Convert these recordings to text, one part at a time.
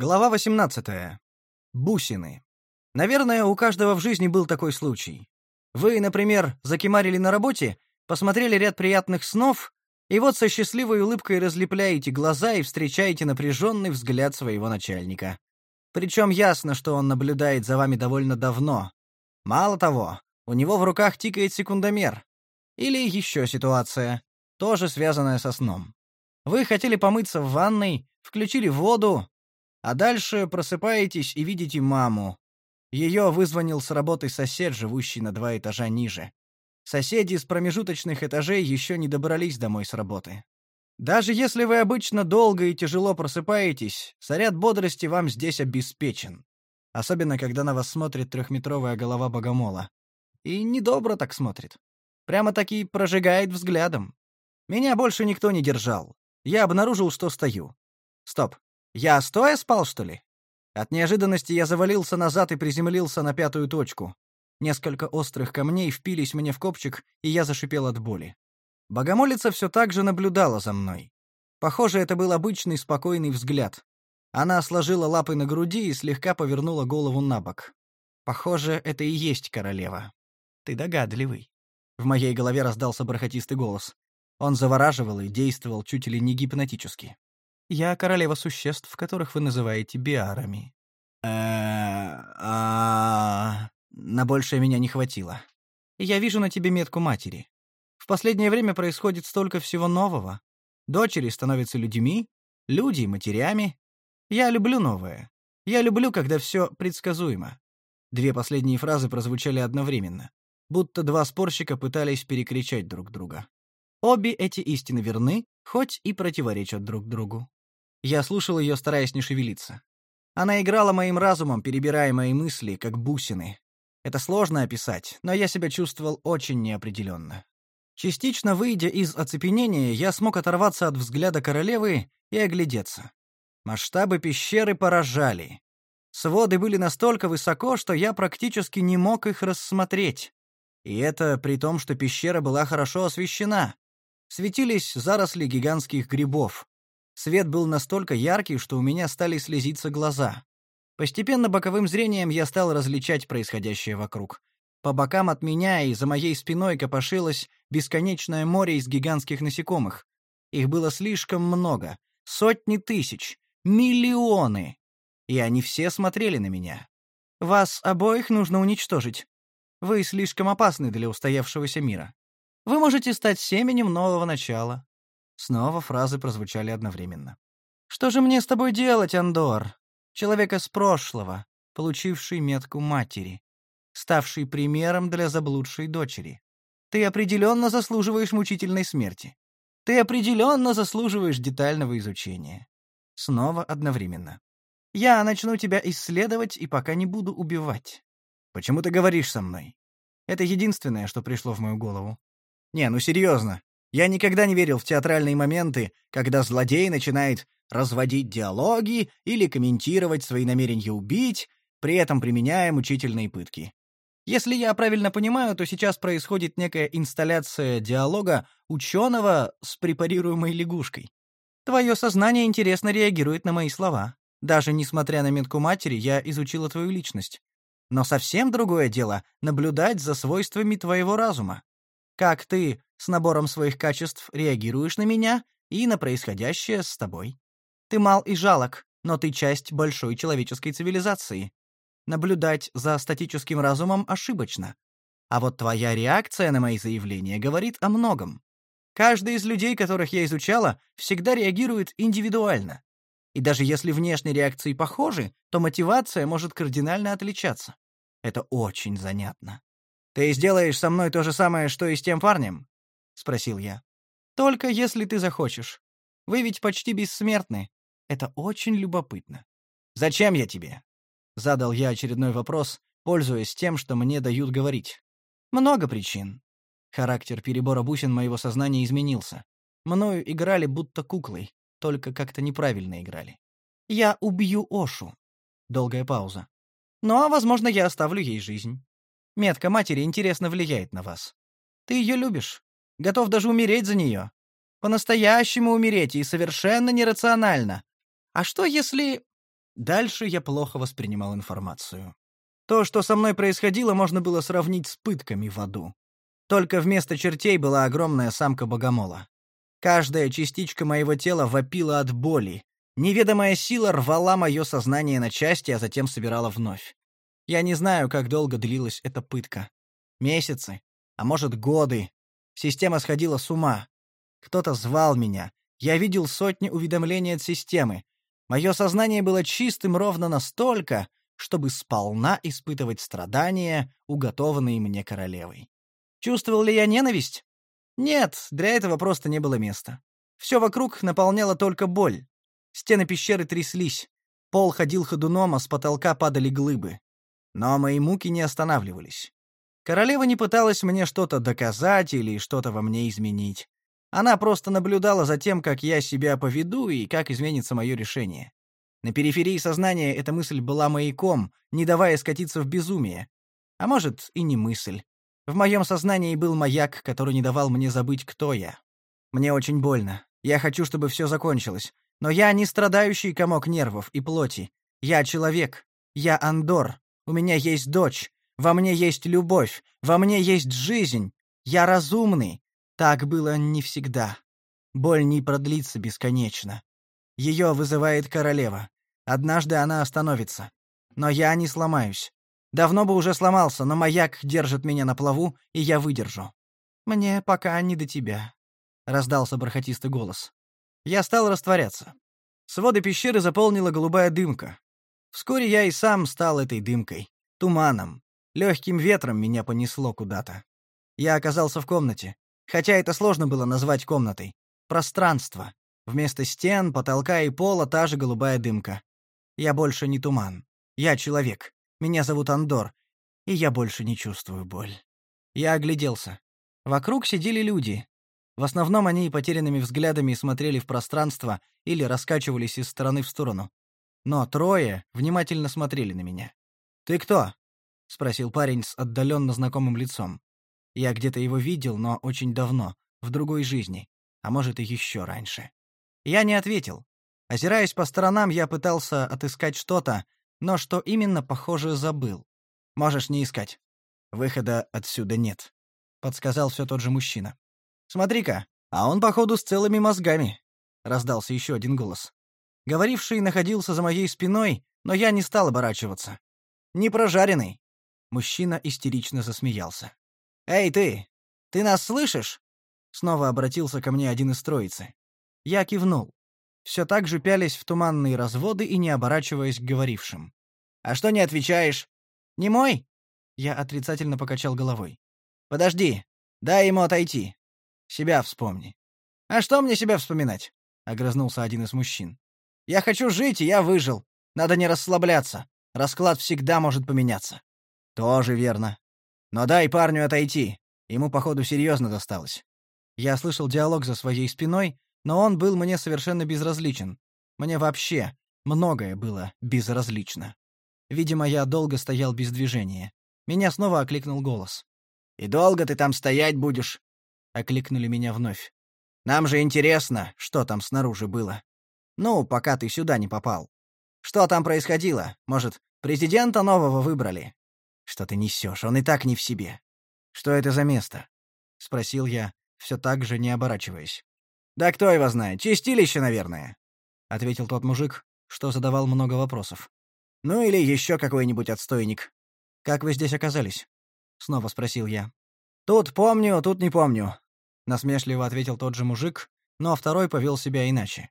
Глава 18. Бусины. Наверное, у каждого в жизни был такой случай. Вы, например, закимарили на работе, посмотрели ряд приятных снов, и вот со счастливой улыбкой разлепляете глаза и встречаете напряженный взгляд своего начальника. Причем ясно, что он наблюдает за вами довольно давно. Мало того, у него в руках тикает секундомер. Или еще ситуация, тоже связанная со сном. Вы хотели помыться в ванной, включили воду, а дальше просыпаетесь и видите маму. Ее вызвонил с работы сосед, живущий на два этажа ниже. Соседи с промежуточных этажей еще не добрались домой с работы. Даже если вы обычно долго и тяжело просыпаетесь, заряд бодрости вам здесь обеспечен. Особенно, когда на вас смотрит трехметровая голова богомола. И недобро так смотрит. Прямо-таки прожигает взглядом. Меня больше никто не держал. Я обнаружил, что стою. Стоп. Я стоя спал, что ли? От неожиданности я завалился назад и приземлился на пятую точку. Несколько острых камней впились мне в копчик, и я зашипел от боли. Богомолица все так же наблюдала за мной. Похоже, это был обычный спокойный взгляд. Она сложила лапы на груди и слегка повернула голову на бок. Похоже, это и есть королева. Ты догадливый. В моей голове раздался бархатистый голос. Он завораживал и действовал чуть ли не гипнотически. Я королева существ, которых вы называете биарами. э а На большее меня не хватило. Я вижу на тебе метку матери. В последнее время происходит столько всего нового. Дочери становятся людьми, люди — матерями. Я люблю новое. Я люблю, когда все предсказуемо. Две последние фразы прозвучали одновременно, будто два спорщика пытались перекричать друг друга. Обе эти истины верны, хоть и противоречат друг другу. Я слушал ее, стараясь не шевелиться. Она играла моим разумом, перебирая мои мысли, как бусины. Это сложно описать, но я себя чувствовал очень неопределенно. Частично выйдя из оцепенения, я смог оторваться от взгляда королевы и оглядеться. Масштабы пещеры поражали. Своды были настолько высоко, что я практически не мог их рассмотреть. И это при том, что пещера была хорошо освещена. Светились заросли гигантских грибов. Свет был настолько яркий, что у меня стали слезиться глаза. Постепенно боковым зрением я стал различать происходящее вокруг. По бокам от меня и за моей спиной копошилось бесконечное море из гигантских насекомых. Их было слишком много. Сотни тысяч. Миллионы. И они все смотрели на меня. «Вас обоих нужно уничтожить. Вы слишком опасны для устоявшегося мира. Вы можете стать семенем нового начала. Снова фразы прозвучали одновременно. «Что же мне с тобой делать, Андор? Человек из прошлого, получивший метку матери, ставший примером для заблудшей дочери. Ты определенно заслуживаешь мучительной смерти. Ты определенно заслуживаешь детального изучения». Снова одновременно. «Я начну тебя исследовать и пока не буду убивать. Почему ты говоришь со мной? Это единственное, что пришло в мою голову. Не, ну серьезно. Я никогда не верил в театральные моменты, когда злодей начинает разводить диалоги или комментировать свои намерения убить, при этом применяя мучительные пытки. Если я правильно понимаю, то сейчас происходит некая инсталляция диалога ученого с препарируемой лягушкой. Твое сознание интересно реагирует на мои слова. Даже несмотря на метку матери, я изучила твою личность. Но совсем другое дело — наблюдать за свойствами твоего разума. Как ты с набором своих качеств реагируешь на меня и на происходящее с тобой. Ты мал и жалок, но ты часть большой человеческой цивилизации. Наблюдать за статическим разумом ошибочно. А вот твоя реакция на мои заявления говорит о многом. Каждый из людей, которых я изучала, всегда реагирует индивидуально. И даже если внешние реакции похожи, то мотивация может кардинально отличаться. Это очень занятно. Ты сделаешь со мной то же самое, что и с тем парнем? спросил я. Только если ты захочешь. Вы ведь почти бессмертны. Это очень любопытно. Зачем я тебе? задал я очередной вопрос, пользуясь тем, что мне дают говорить. Много причин. Характер перебора бусин моего сознания изменился. Мною играли будто куклой, только как-то неправильно играли. Я убью Ошу. Долгая пауза. Но, возможно, я оставлю ей жизнь. Метка матери интересно влияет на вас. Ты ее любишь. Готов даже умереть за нее. По-настоящему умереть и совершенно нерационально. А что если... Дальше я плохо воспринимал информацию. То, что со мной происходило, можно было сравнить с пытками в аду. Только вместо чертей была огромная самка богомола. Каждая частичка моего тела вопила от боли. Неведомая сила рвала мое сознание на части, а затем собирала вновь. Я не знаю, как долго длилась эта пытка. Месяцы, а может, годы. Система сходила с ума. Кто-то звал меня. Я видел сотни уведомлений от системы. Мое сознание было чистым ровно настолько, чтобы сполна испытывать страдания, уготованные мне королевой. Чувствовал ли я ненависть? Нет, для этого просто не было места. Все вокруг наполняло только боль. Стены пещеры тряслись. Пол ходил ходуном, а с потолка падали глыбы. Но мои муки не останавливались. Королева не пыталась мне что-то доказать или что-то во мне изменить. Она просто наблюдала за тем, как я себя поведу и как изменится мое решение. На периферии сознания эта мысль была маяком, не давая скатиться в безумие. А может, и не мысль. В моем сознании был маяк, который не давал мне забыть, кто я. Мне очень больно. Я хочу, чтобы все закончилось. Но я не страдающий комок нервов и плоти. Я человек. Я Андор. У меня есть дочь. Во мне есть любовь. Во мне есть жизнь. Я разумный. Так было не всегда. Боль не продлится бесконечно. Ее вызывает королева. Однажды она остановится. Но я не сломаюсь. Давно бы уже сломался, но маяк держит меня на плаву, и я выдержу. Мне пока не до тебя, раздался бархатистый голос. Я стал растворяться. Своды пещеры заполнила голубая дымка. Вскоре я и сам стал этой дымкой, туманом. Легким ветром меня понесло куда-то. Я оказался в комнате, хотя это сложно было назвать комнатой. Пространство. Вместо стен, потолка и пола та же голубая дымка. Я больше не туман. Я человек. Меня зовут Андор, и я больше не чувствую боль. Я огляделся. Вокруг сидели люди. В основном они потерянными взглядами смотрели в пространство или раскачивались из стороны в сторону. Но трое внимательно смотрели на меня. «Ты кто?» — спросил парень с отдаленно знакомым лицом. Я где-то его видел, но очень давно, в другой жизни, а может и еще раньше. Я не ответил. Озираясь по сторонам, я пытался отыскать что-то, но что именно, похоже, забыл. Можешь не искать. Выхода отсюда нет, подсказал все тот же мужчина. Смотри-ка, а он походу с целыми мозгами, раздался еще один голос. Говоривший находился за моей спиной, но я не стал оборачиваться. Не прожаренный. Мужчина истерично засмеялся. Эй, ты! Ты нас слышишь? Снова обратился ко мне один из троицы. Я кивнул, все так же пялись в туманные разводы и не оборачиваясь к говорившим. «А что не отвечаешь? Не мой?» Я отрицательно покачал головой. «Подожди, дай ему отойти. Себя вспомни». «А что мне себя вспоминать?» — огрызнулся один из мужчин. «Я хочу жить, и я выжил. Надо не расслабляться. Расклад всегда может поменяться». «Тоже верно. Но дай парню отойти. Ему, походу, серьезно досталось». Я слышал диалог за своей спиной, но он был мне совершенно безразличен. Мне вообще многое было безразлично. Видимо, я долго стоял без движения. Меня снова окликнул голос. «И долго ты там стоять будешь?» Окликнули меня вновь. «Нам же интересно, что там снаружи было. Ну, пока ты сюда не попал. Что там происходило? Может, президента нового выбрали?» «Что ты несешь? Он и так не в себе». «Что это за место?» — спросил я, все так же не оборачиваясь. «Да кто его знает, чистилище, наверное», — ответил тот мужик, что задавал много вопросов. «Ну или еще какой-нибудь отстойник». «Как вы здесь оказались?» — снова спросил я. «Тут помню, тут не помню», — насмешливо ответил тот же мужик, но второй повел себя иначе.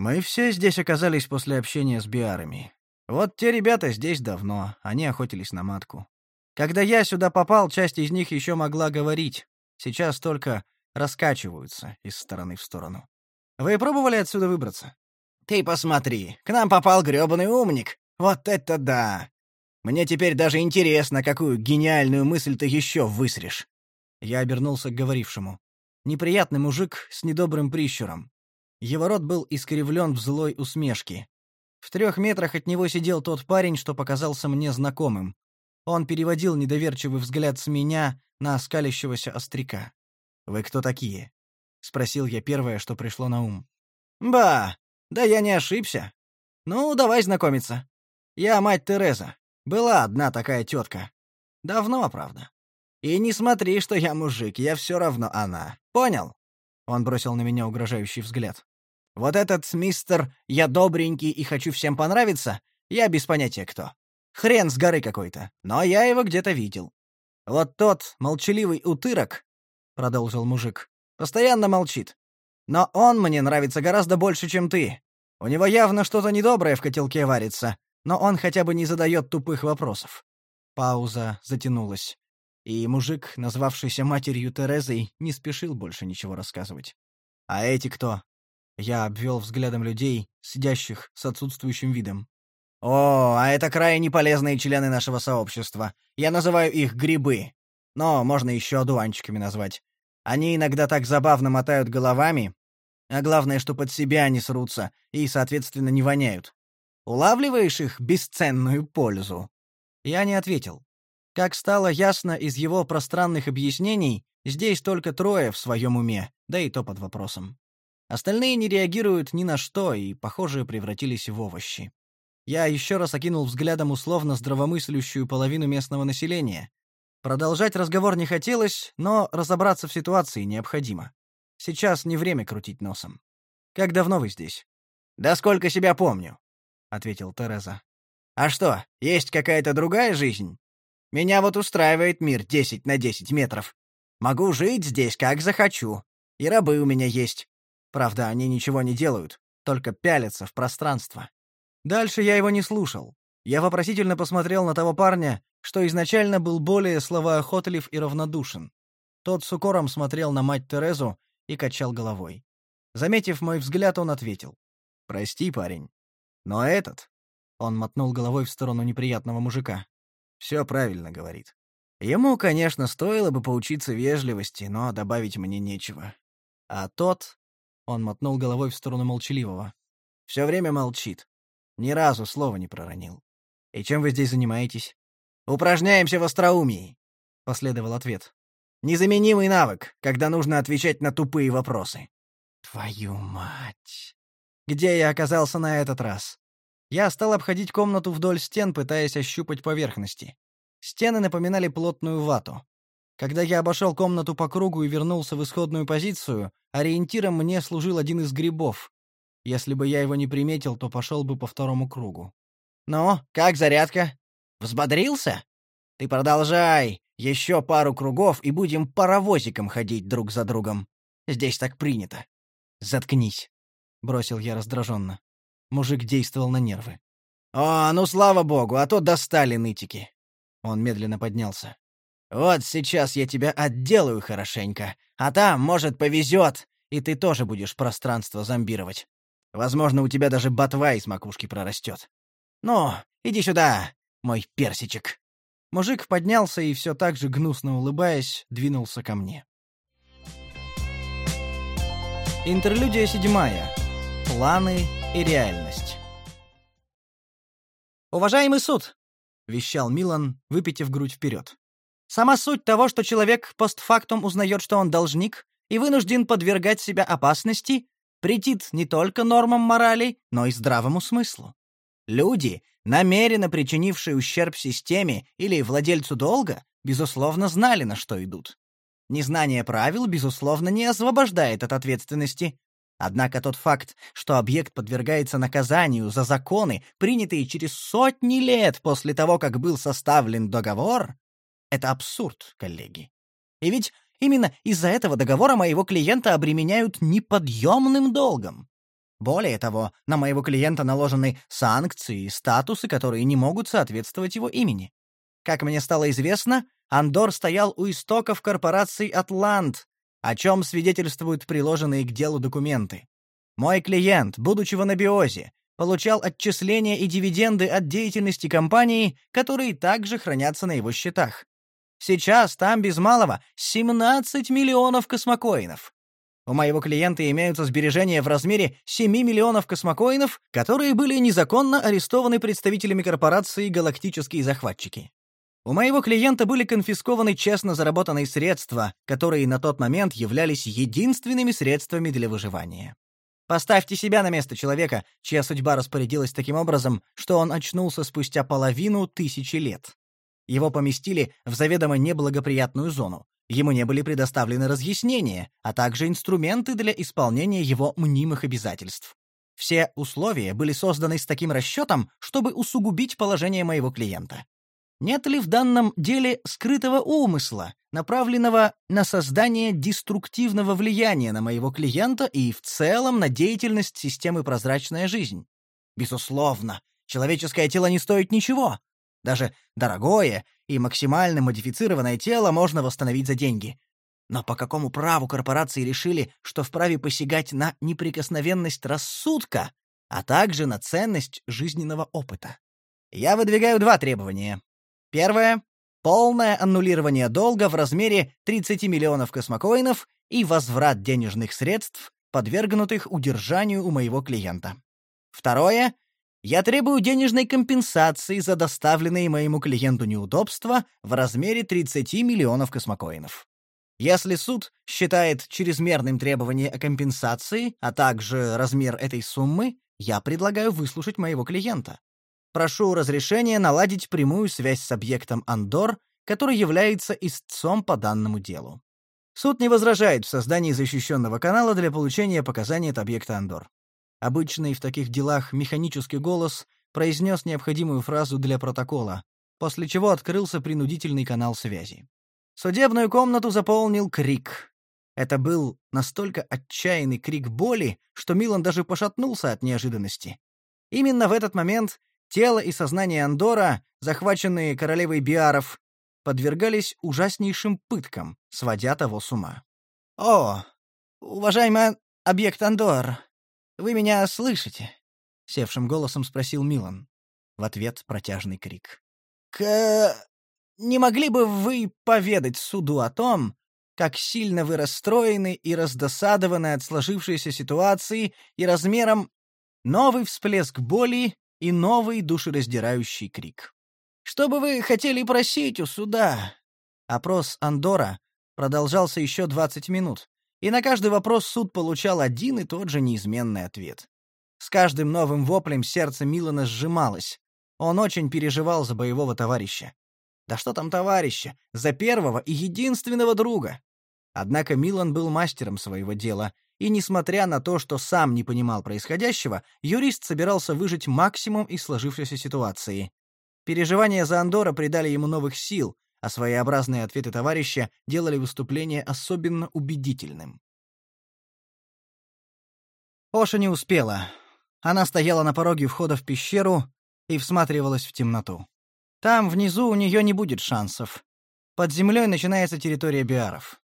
«Мы все здесь оказались после общения с биарами. Вот те ребята здесь давно, они охотились на матку. Когда я сюда попал, часть из них еще могла говорить. Сейчас только раскачиваются из стороны в сторону. Вы пробовали отсюда выбраться? Ты посмотри, к нам попал грёбаный умник. Вот это да! Мне теперь даже интересно, какую гениальную мысль ты еще высрешь. Я обернулся к говорившему. Неприятный мужик с недобрым прищуром. Его рот был искривлен в злой усмешке. В трех метрах от него сидел тот парень, что показался мне знакомым. Он переводил недоверчивый взгляд с меня на оскалящегося остряка. «Вы кто такие?» — спросил я первое, что пришло на ум. «Ба! Да я не ошибся. Ну, давай знакомиться. Я мать Тереза. Была одна такая тетка. Давно, правда. И не смотри, что я мужик, я все равно она. Понял? Он бросил на меня угрожающий взгляд. Вот этот мистер «я добренький и хочу всем понравиться» я без понятия кто. Хрен с горы какой-то, но я его где-то видел. Вот тот молчаливый утырок, — продолжил мужик, — постоянно молчит. Но он мне нравится гораздо больше, чем ты. У него явно что-то недоброе в котелке варится, но он хотя бы не задает тупых вопросов. Пауза затянулась и мужик, назвавшийся матерью Терезой, не спешил больше ничего рассказывать. «А эти кто?» Я обвел взглядом людей, сидящих с отсутствующим видом. «О, а это крайне полезные члены нашего сообщества. Я называю их грибы. Но можно еще одуванчиками назвать. Они иногда так забавно мотают головами, а главное, что под себя они срутся и, соответственно, не воняют. Улавливаешь их бесценную пользу?» Я не ответил. Как стало ясно из его пространных объяснений, здесь только трое в своем уме, да и то под вопросом. Остальные не реагируют ни на что и, похоже, превратились в овощи. Я еще раз окинул взглядом условно здравомыслящую половину местного населения. Продолжать разговор не хотелось, но разобраться в ситуации необходимо. Сейчас не время крутить носом. Как давно вы здесь? Да сколько себя помню, ответил Тереза. А что, есть какая-то другая жизнь? Меня вот устраивает мир 10 на 10 метров. Могу жить здесь, как захочу. И рабы у меня есть. Правда, они ничего не делают, только пялятся в пространство. Дальше я его не слушал. Я вопросительно посмотрел на того парня, что изначально был более словоохотлив и равнодушен. Тот с укором смотрел на мать Терезу и качал головой. Заметив мой взгляд, он ответил. «Прости, парень. Но этот...» Он мотнул головой в сторону неприятного мужика. Все правильно говорит. Ему, конечно, стоило бы поучиться вежливости, но добавить мне нечего. А тот, он мотнул головой в сторону молчаливого, все время молчит. Ни разу слова не проронил. И чем вы здесь занимаетесь? Упражняемся в остроумии, последовал ответ. Незаменимый навык, когда нужно отвечать на тупые вопросы. Твою мать. Где я оказался на этот раз? Я стал обходить комнату вдоль стен, пытаясь ощупать поверхности. Стены напоминали плотную вату. Когда я обошел комнату по кругу и вернулся в исходную позицию, ориентиром мне служил один из грибов. Если бы я его не приметил, то пошел бы по второму кругу. «Ну, как зарядка? Взбодрился? Ты продолжай. Еще пару кругов, и будем паровозиком ходить друг за другом. Здесь так принято. Заткнись», — бросил я раздраженно. Мужик действовал на нервы. «О, ну слава богу, а то достали нытики!» Он медленно поднялся. «Вот сейчас я тебя отделаю хорошенько, а там, может, повезет, и ты тоже будешь пространство зомбировать. Возможно, у тебя даже ботва из макушки прорастет. Ну, иди сюда, мой персичек!» Мужик поднялся и все так же гнусно улыбаясь, двинулся ко мне. Интерлюдия седьмая. Планы и реальность. «Уважаемый суд!» — вещал Милан, выпитив грудь вперед. «Сама суть того, что человек постфактум узнает, что он должник, и вынужден подвергать себя опасности, претит не только нормам морали, но и здравому смыслу. Люди, намеренно причинившие ущерб системе или владельцу долга, безусловно, знали, на что идут. Незнание правил, безусловно, не освобождает от ответственности, Однако тот факт, что объект подвергается наказанию за законы, принятые через сотни лет после того, как был составлен договор, это абсурд, коллеги. И ведь именно из-за этого договора моего клиента обременяют неподъемным долгом. Более того, на моего клиента наложены санкции и статусы, которые не могут соответствовать его имени. Как мне стало известно, Андор стоял у истоков корпорации «Атлант», о чем свидетельствуют приложенные к делу документы. Мой клиент, будучи в анабиозе, получал отчисления и дивиденды от деятельности компании, которые также хранятся на его счетах. Сейчас там без малого 17 миллионов космокоинов. У моего клиента имеются сбережения в размере 7 миллионов космокоинов, которые были незаконно арестованы представителями корпорации «Галактические захватчики». У моего клиента были конфискованы честно заработанные средства, которые на тот момент являлись единственными средствами для выживания. Поставьте себя на место человека, чья судьба распорядилась таким образом, что он очнулся спустя половину тысячи лет. Его поместили в заведомо неблагоприятную зону. Ему не были предоставлены разъяснения, а также инструменты для исполнения его мнимых обязательств. Все условия были созданы с таким расчетом, чтобы усугубить положение моего клиента. Нет ли в данном деле скрытого умысла, направленного на создание деструктивного влияния на моего клиента и в целом на деятельность системы «Прозрачная жизнь»? Безусловно, человеческое тело не стоит ничего. Даже дорогое и максимально модифицированное тело можно восстановить за деньги. Но по какому праву корпорации решили, что вправе посягать на неприкосновенность рассудка, а также на ценность жизненного опыта? Я выдвигаю два требования. Первое — полное аннулирование долга в размере 30 миллионов космокоинов и возврат денежных средств, подвергнутых удержанию у моего клиента. Второе — я требую денежной компенсации за доставленные моему клиенту неудобства в размере 30 миллионов космокоинов. Если суд считает чрезмерным требование о компенсации, а также размер этой суммы, я предлагаю выслушать моего клиента. Прошу разрешения наладить прямую связь с объектом Андор, который является истцом по данному делу. Суд не возражает в создании защищенного канала для получения показаний от объекта Андор. Обычный в таких делах механический голос произнес необходимую фразу для протокола, после чего открылся принудительный канал связи. Судебную комнату заполнил крик. Это был настолько отчаянный крик боли, что Милан даже пошатнулся от неожиданности. Именно в этот момент тело и сознание Андора, захваченные королевой Биаров, подвергались ужаснейшим пыткам, сводя того с ума. «О, уважаемый объект Андор, вы меня слышите?» — севшим голосом спросил Милан. В ответ протяжный крик. «К... Не могли бы вы поведать суду о том, как сильно вы расстроены и раздосадованы от сложившейся ситуации и размером новый всплеск боли и новый душераздирающий крик. Что бы вы хотели просить у суда? Опрос Андора продолжался еще 20 минут, и на каждый вопрос суд получал один и тот же неизменный ответ. С каждым новым воплем сердце Милана сжималось. Он очень переживал за боевого товарища. Да что там товарища, за первого и единственного друга. Однако Милан был мастером своего дела, и несмотря на то, что сам не понимал происходящего, юрист собирался выжить максимум из сложившейся ситуации. Переживания за Андора придали ему новых сил, а своеобразные ответы товарища делали выступление особенно убедительным. Оша не успела. Она стояла на пороге входа в пещеру и всматривалась в темноту. Там, внизу, у нее не будет шансов. Под землей начинается территория биаров.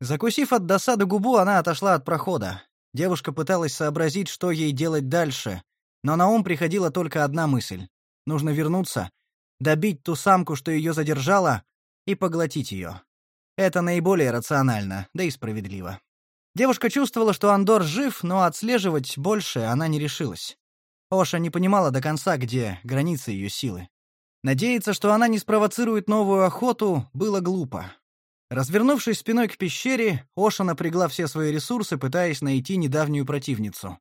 Закусив от досады губу, она отошла от прохода. Девушка пыталась сообразить, что ей делать дальше, но на ум приходила только одна мысль. Нужно вернуться, добить ту самку, что ее задержала, и поглотить ее. Это наиболее рационально, да и справедливо. Девушка чувствовала, что Андор жив, но отслеживать больше она не решилась. Оша не понимала до конца, где границы ее силы. Надеяться, что она не спровоцирует новую охоту, было глупо. Развернувшись спиной к пещере, Оша напрягла все свои ресурсы, пытаясь найти недавнюю противницу.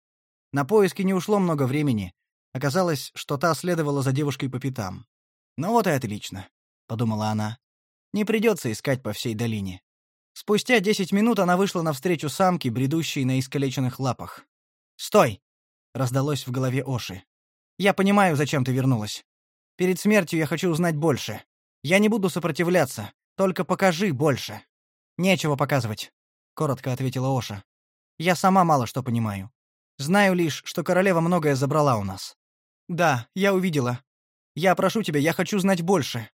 На поиски не ушло много времени. Оказалось, что та следовала за девушкой по пятам. «Ну вот и отлично», — подумала она. «Не придется искать по всей долине». Спустя десять минут она вышла навстречу самке, бредущей на искалеченных лапах. «Стой!» — раздалось в голове Оши. «Я понимаю, зачем ты вернулась. Перед смертью я хочу узнать больше. Я не буду сопротивляться. Только покажи больше. Нечего показывать, коротко ответила Оша. Я сама мало что понимаю. Знаю лишь, что королева многое забрала у нас. Да, я увидела. Я прошу тебя, я хочу знать больше.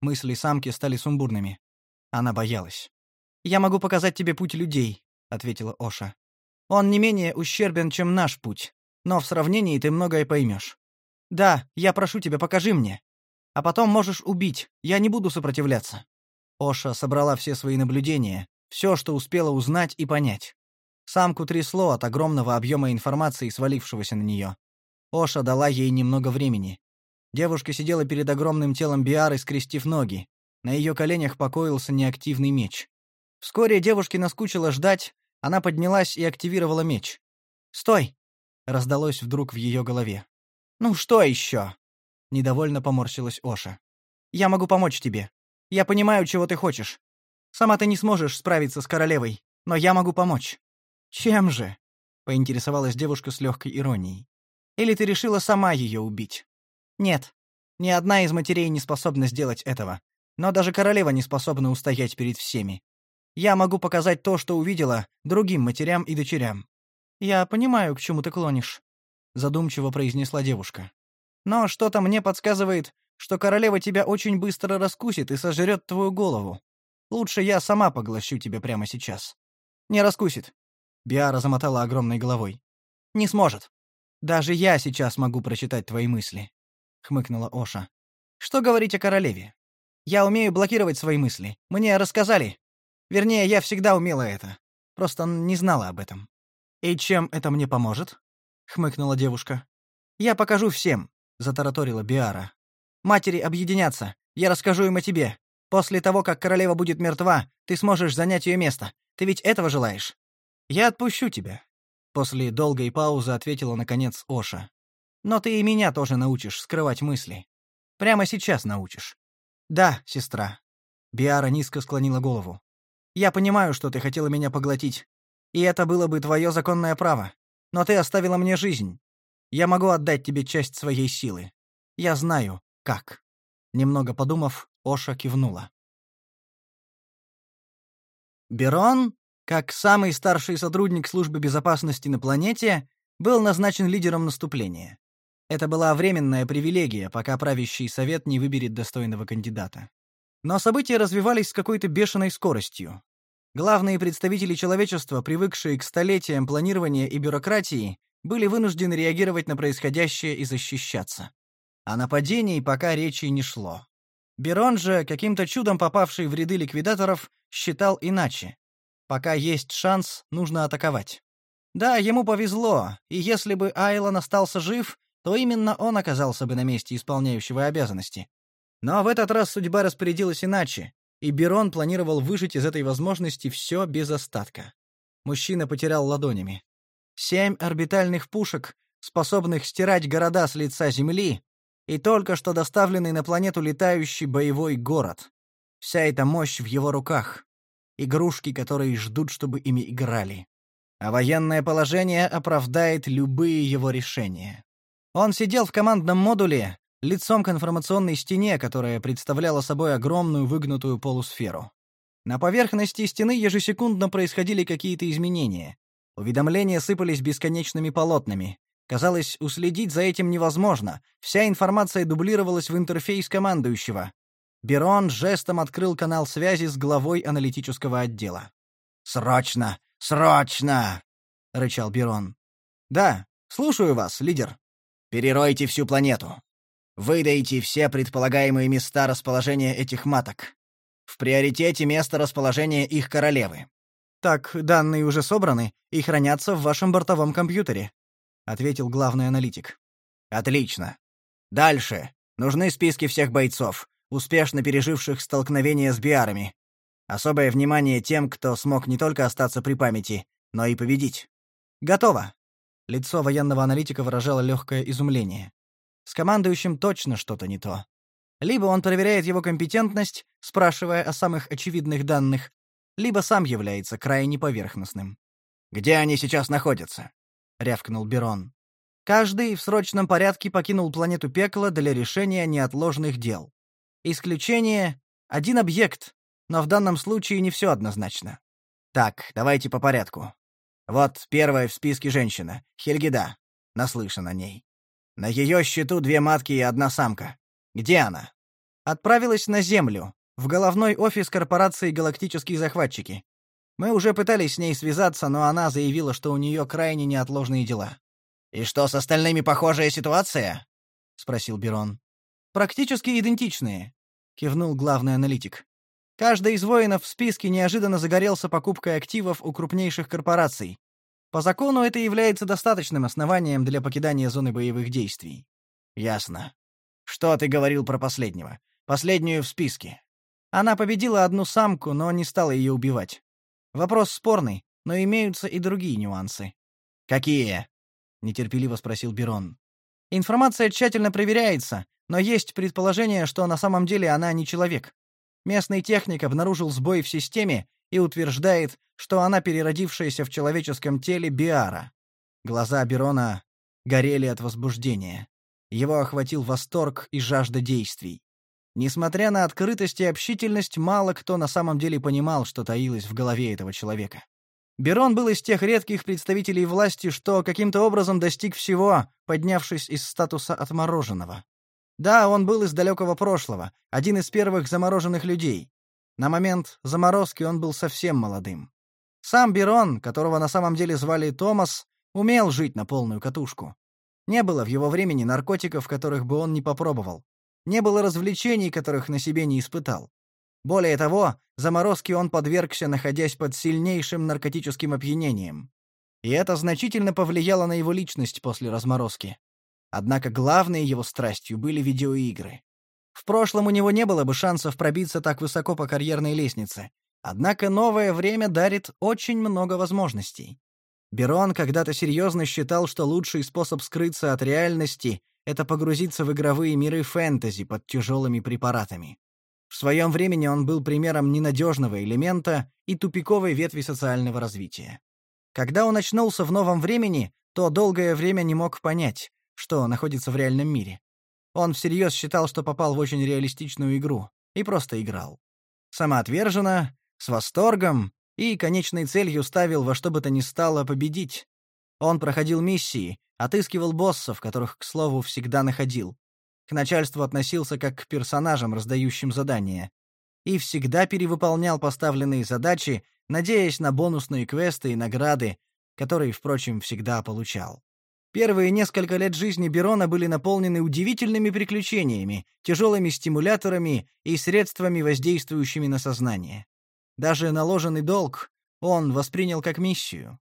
Мысли самки стали сумбурными. Она боялась. Я могу показать тебе путь людей, ответила Оша. Он не менее ущербен, чем наш путь, но в сравнении ты многое поймешь. Да, я прошу тебя, покажи мне. А потом можешь убить. Я не буду сопротивляться. Оша собрала все свои наблюдения, все, что успела узнать и понять. Самку трясло от огромного объема информации, свалившегося на нее. Оша дала ей немного времени. Девушка сидела перед огромным телом Биары, скрестив ноги. На ее коленях покоился неактивный меч. Вскоре девушке наскучило ждать, она поднялась и активировала меч. «Стой!» раздалось вдруг в ее голове. «Ну что еще?» — недовольно поморщилась Оша. «Я могу помочь тебе. Я понимаю, чего ты хочешь. Сама ты не сможешь справиться с королевой, но я могу помочь». «Чем же?» — поинтересовалась девушка с легкой иронией. «Или ты решила сама ее убить?» «Нет, ни одна из матерей не способна сделать этого. Но даже королева не способна устоять перед всеми. Я могу показать то, что увидела, другим матерям и дочерям. Я понимаю, к чему ты клонишь, задумчиво произнесла девушка. Но что-то мне подсказывает, что королева тебя очень быстро раскусит и сожрет твою голову. Лучше я сама поглощу тебя прямо сейчас. Не раскусит. Биара замотала огромной головой. Не сможет. Даже я сейчас могу прочитать твои мысли, хмыкнула Оша. Что говорить о королеве? Я умею блокировать свои мысли. Мне рассказали. Вернее, я всегда умела это. Просто не знала об этом. И чем это мне поможет? хмыкнула девушка. Я покажу всем, затараторила Биара. Матери объединятся. Я расскажу им о тебе. После того, как королева будет мертва, ты сможешь занять ее место. Ты ведь этого желаешь? Я отпущу тебя. После долгой паузы ответила наконец Оша. Но ты и меня тоже научишь скрывать мысли. Прямо сейчас научишь. Да, сестра. Биара низко склонила голову. Я понимаю, что ты хотела меня поглотить, и это было бы твое законное право. Но ты оставила мне жизнь. Я могу отдать тебе часть своей силы. Я знаю, как. Немного подумав, Оша кивнула. Берон, как самый старший сотрудник службы безопасности на планете, был назначен лидером наступления. Это была временная привилегия, пока правящий совет не выберет достойного кандидата. Но события развивались с какой-то бешеной скоростью. Главные представители человечества, привыкшие к столетиям планирования и бюрократии, были вынуждены реагировать на происходящее и защищаться. О нападении пока речи не шло. Берон же, каким-то чудом попавший в ряды ликвидаторов, считал иначе. Пока есть шанс, нужно атаковать. Да, ему повезло, и если бы Айлон остался жив, то именно он оказался бы на месте исполняющего обязанности. Но в этот раз судьба распорядилась иначе, и Берон планировал выжить из этой возможности все без остатка. Мужчина потерял ладонями. Семь орбитальных пушек, способных стирать города с лица Земли, и только что доставленный на планету летающий боевой город. Вся эта мощь в его руках. Игрушки, которые ждут, чтобы ими играли. А военное положение оправдает любые его решения. Он сидел в командном модуле, лицом к информационной стене, которая представляла собой огромную выгнутую полусферу. На поверхности стены ежесекундно происходили какие-то изменения. Уведомления сыпались бесконечными полотнами. Казалось, уследить за этим невозможно. Вся информация дублировалась в интерфейс командующего. Берон жестом открыл канал связи с главой аналитического отдела. «Срочно! Срочно!» — рычал Берон. «Да, слушаю вас, лидер», Переройте всю планету. Выдайте все предполагаемые места расположения этих маток. В приоритете место расположения их королевы. Так, данные уже собраны и хранятся в вашем бортовом компьютере, ответил главный аналитик. Отлично. Дальше. Нужны списки всех бойцов, успешно переживших столкновение с биарами. Особое внимание тем, кто смог не только остаться при памяти, но и победить. Готово. Лицо военного аналитика выражало легкое изумление. С командующим точно что-то не то. Либо он проверяет его компетентность, спрашивая о самых очевидных данных, либо сам является крайне поверхностным. «Где они сейчас находятся?» — рявкнул Берон. Каждый в срочном порядке покинул планету Пекла для решения неотложных дел. Исключение — один объект, но в данном случае не все однозначно. Так, давайте по порядку. Вот первая в списке женщина, Хельгида. Наслышан о ней. На ее счету две матки и одна самка. Где она? Отправилась на Землю, в головной офис корпорации «Галактические захватчики». Мы уже пытались с ней связаться, но она заявила, что у нее крайне неотложные дела. «И что, с остальными похожая ситуация?» — спросил Берон. «Практически идентичные», — кивнул главный аналитик. Каждый из воинов в списке неожиданно загорелся покупкой активов у крупнейших корпораций. По закону это является достаточным основанием для покидания зоны боевых действий. Ясно. Что ты говорил про последнего? Последнюю в списке. Она победила одну самку, но не стала ее убивать. Вопрос спорный, но имеются и другие нюансы. Какие? нетерпеливо спросил Берон. Информация тщательно проверяется, но есть предположение, что на самом деле она не человек. Местный техник обнаружил сбой в системе и утверждает, что она переродившаяся в человеческом теле Биара. Глаза Берона горели от возбуждения. Его охватил восторг и жажда действий. Несмотря на открытость и общительность, мало кто на самом деле понимал, что таилось в голове этого человека. Берон был из тех редких представителей власти, что каким-то образом достиг всего, поднявшись из статуса отмороженного. Да, он был из далекого прошлого, один из первых замороженных людей. На момент заморозки он был совсем молодым. Сам Берон, которого на самом деле звали Томас, умел жить на полную катушку. Не было в его времени наркотиков, которых бы он не попробовал. Не было развлечений, которых на себе не испытал. Более того, заморозки он подвергся, находясь под сильнейшим наркотическим опьянением. И это значительно повлияло на его личность после разморозки. Однако главной его страстью были видеоигры. В прошлом у него не было бы шансов пробиться так высоко по карьерной лестнице. Однако новое время дарит очень много возможностей. Берон когда-то серьезно считал, что лучший способ скрыться от реальности это погрузиться в игровые миры фэнтези под тяжелыми препаратами. В своем времени он был примером ненадежного элемента и тупиковой ветви социального развития. Когда он очнулся в новом времени, то долгое время не мог понять, что находится в реальном мире. Он всерьез считал, что попал в очень реалистичную игру, и просто играл. Самоотверженно, с восторгом и конечной целью ставил во что бы то ни стало победить. Он проходил миссии, Отыскивал боссов, которых, к слову, всегда находил. К начальству относился как к персонажам, раздающим задания. И всегда перевыполнял поставленные задачи, надеясь на бонусные квесты и награды, которые, впрочем, всегда получал. Первые несколько лет жизни Берона были наполнены удивительными приключениями, тяжелыми стимуляторами и средствами, воздействующими на сознание. Даже наложенный долг он воспринял как миссию.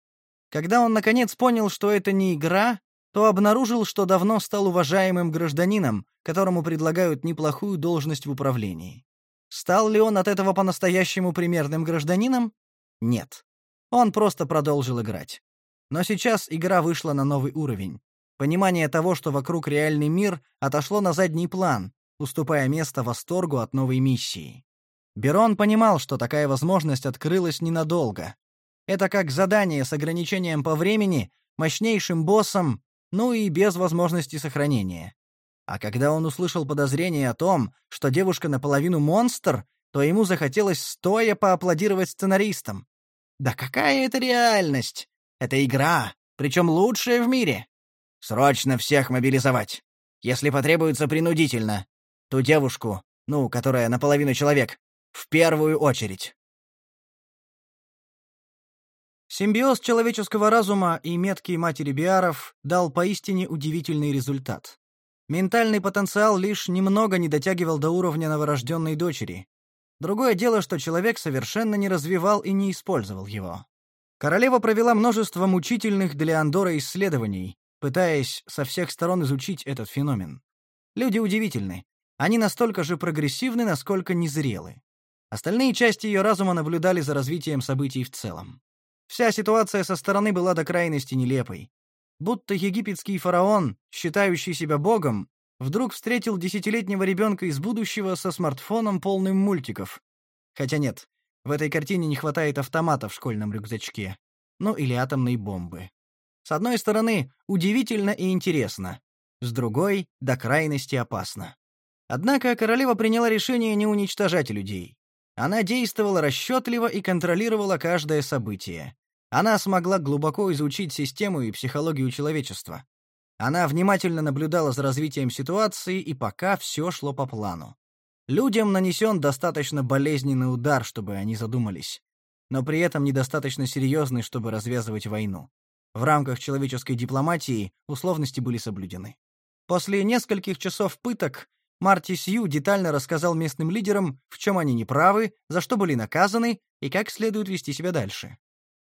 Когда он наконец понял, что это не игра, то обнаружил, что давно стал уважаемым гражданином, которому предлагают неплохую должность в управлении. Стал ли он от этого по-настоящему примерным гражданином? Нет. Он просто продолжил играть. Но сейчас игра вышла на новый уровень. Понимание того, что вокруг реальный мир, отошло на задний план, уступая место восторгу от новой миссии. Берон понимал, что такая возможность открылась ненадолго, это как задание с ограничением по времени, мощнейшим боссом, ну и без возможности сохранения. А когда он услышал подозрение о том, что девушка наполовину монстр, то ему захотелось стоя поаплодировать сценаристам. Да какая это реальность? Это игра, причем лучшая в мире. Срочно всех мобилизовать. Если потребуется принудительно. Ту девушку, ну, которая наполовину человек, в первую очередь. Симбиоз человеческого разума и метки матери Биаров дал поистине удивительный результат. Ментальный потенциал лишь немного не дотягивал до уровня новорожденной дочери. Другое дело, что человек совершенно не развивал и не использовал его. Королева провела множество мучительных для Андора исследований, пытаясь со всех сторон изучить этот феномен. Люди удивительны. Они настолько же прогрессивны, насколько незрелы. Остальные части ее разума наблюдали за развитием событий в целом. Вся ситуация со стороны была до крайности нелепой. Будто египетский фараон, считающий себя богом, вдруг встретил десятилетнего ребенка из будущего со смартфоном, полным мультиков. Хотя нет, в этой картине не хватает автомата в школьном рюкзачке. Ну или атомной бомбы. С одной стороны, удивительно и интересно. С другой, до крайности опасно. Однако королева приняла решение не уничтожать людей. Она действовала расчетливо и контролировала каждое событие. Она смогла глубоко изучить систему и психологию человечества. Она внимательно наблюдала за развитием ситуации, и пока все шло по плану. Людям нанесен достаточно болезненный удар, чтобы они задумались, но при этом недостаточно серьезный, чтобы развязывать войну. В рамках человеческой дипломатии условности были соблюдены. После нескольких часов пыток Марти Сью детально рассказал местным лидерам, в чем они неправы, за что были наказаны и как следует вести себя дальше.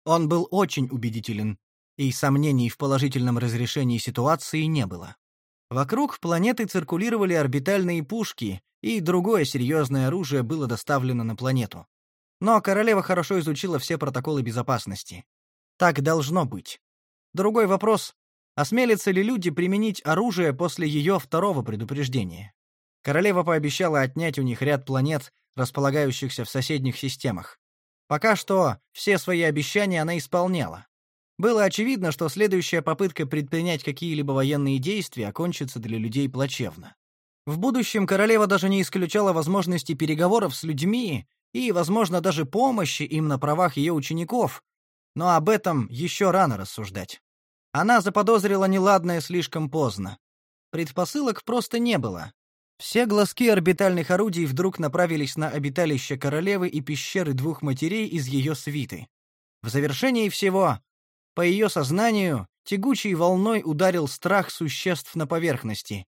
Он был очень убедителен, и сомнений в положительном разрешении ситуации не было. Вокруг планеты циркулировали орбитальные пушки, и другое серьезное оружие было доставлено на планету. Но королева хорошо изучила все протоколы безопасности. Так должно быть. Другой вопрос Осмелятся ли люди применить оружие после ее второго предупреждения? Королева пообещала отнять у них ряд планет, располагающихся в соседних системах. Пока что все свои обещания она исполняла. Было очевидно, что следующая попытка предпринять какие-либо военные действия окончится для людей плачевно. В будущем королева даже не исключала возможности переговоров с людьми и, возможно, даже помощи им на правах ее учеников, но об этом еще рано рассуждать. Она заподозрила неладное слишком поздно. Предпосылок просто не было. Все глазки орбитальных орудий вдруг направились на обиталище королевы и пещеры двух матерей из ее свиты. В завершении всего, по ее сознанию, тягучей волной ударил страх существ на поверхности.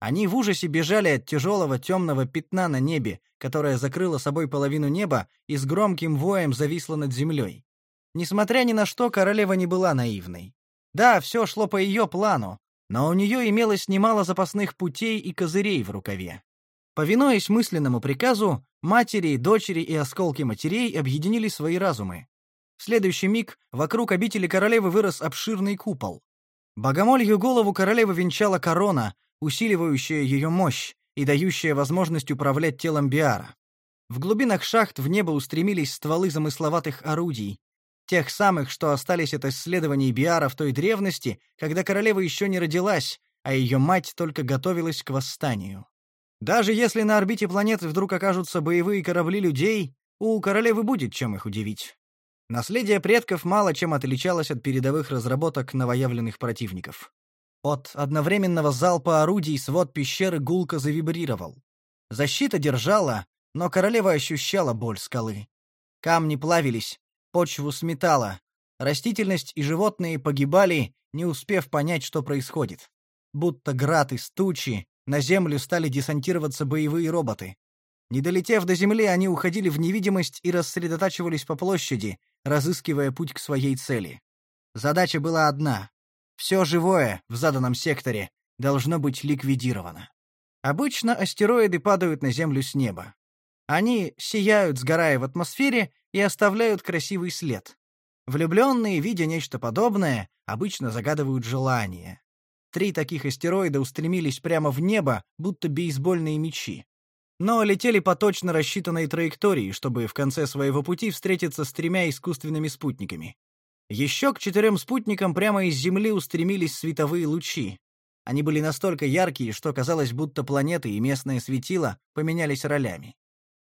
Они в ужасе бежали от тяжелого темного пятна на небе, которое закрыло собой половину неба и с громким воем зависло над землей. Несмотря ни на что, королева не была наивной. Да, все шло по ее плану, но у нее имелось немало запасных путей и козырей в рукаве. Повинуясь мысленному приказу, матери, дочери и осколки матерей объединили свои разумы. В следующий миг вокруг обители королевы вырос обширный купол. Богомолью голову королевы венчала корона, усиливающая ее мощь и дающая возможность управлять телом Биара. В глубинах шахт в небо устремились стволы замысловатых орудий, Тех самых, что остались от исследований Биара в той древности, когда королева еще не родилась, а ее мать только готовилась к восстанию. Даже если на орбите планеты вдруг окажутся боевые корабли людей, у королевы будет чем их удивить. Наследие предков мало чем отличалось от передовых разработок новоявленных противников. От одновременного залпа орудий свод пещеры гулко завибрировал. Защита держала, но королева ощущала боль скалы. Камни плавились, почву сметало. Растительность и животные погибали, не успев понять, что происходит. Будто град из тучи, на землю стали десантироваться боевые роботы. Не долетев до земли, они уходили в невидимость и рассредотачивались по площади, разыскивая путь к своей цели. Задача была одна. Все живое в заданном секторе должно быть ликвидировано. Обычно астероиды падают на Землю с неба. Они сияют, сгорая в атмосфере, и оставляют красивый след. Влюбленные, видя нечто подобное, обычно загадывают желание. Три таких астероида устремились прямо в небо, будто бейсбольные мячи. Но летели по точно рассчитанной траектории, чтобы в конце своего пути встретиться с тремя искусственными спутниками. Еще к четырем спутникам прямо из Земли устремились световые лучи. Они были настолько яркие, что казалось, будто планеты и местное светило поменялись ролями.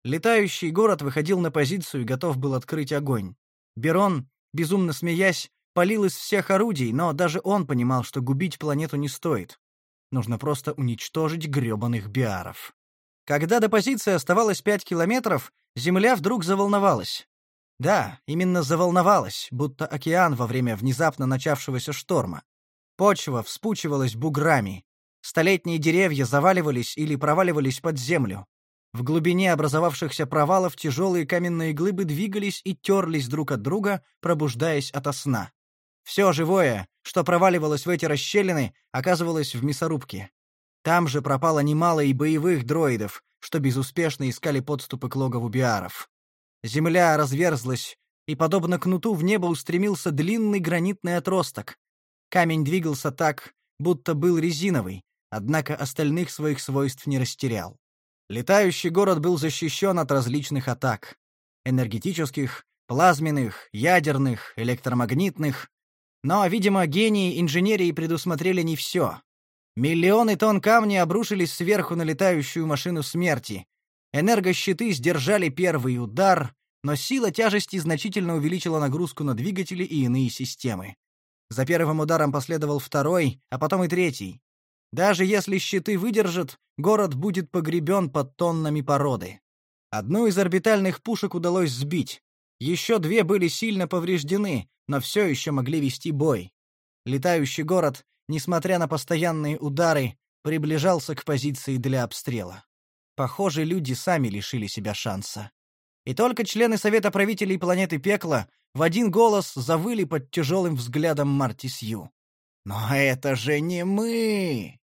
Летающий город выходил на позицию и готов был открыть огонь. Берон, безумно смеясь, палил из всех орудий, но даже он понимал, что губить планету не стоит. Нужно просто уничтожить грёбаных биаров. Когда до позиции оставалось пять километров, Земля вдруг заволновалась. Да, именно заволновалась, будто океан во время внезапно начавшегося шторма. Почва вспучивалась буграми. Столетние деревья заваливались или проваливались под землю. В глубине образовавшихся провалов тяжелые каменные глыбы двигались и терлись друг от друга, пробуждаясь ото сна. Все живое, что проваливалось в эти расщелины, оказывалось в мясорубке. Там же пропало немало и боевых дроидов, что безуспешно искали подступы к логову биаров. Земля разверзлась, и, подобно кнуту, в небо устремился длинный гранитный отросток. Камень двигался так, будто был резиновый, однако остальных своих свойств не растерял. Летающий город был защищен от различных атак. Энергетических, плазменных, ядерных, электромагнитных. Но, видимо, гении инженерии предусмотрели не все. Миллионы тонн камня обрушились сверху на летающую машину смерти. Энергощиты сдержали первый удар, но сила тяжести значительно увеличила нагрузку на двигатели и иные системы. За первым ударом последовал второй, а потом и третий. Даже если щиты выдержат, город будет погребен под тоннами породы. Одну из орбитальных пушек удалось сбить. Еще две были сильно повреждены, но все еще могли вести бой. Летающий город, несмотря на постоянные удары, приближался к позиции для обстрела. Похоже, люди сами лишили себя шанса. И только члены Совета правителей планеты Пекла в один голос завыли под тяжелым взглядом Марти Сью. «Но это же не мы!»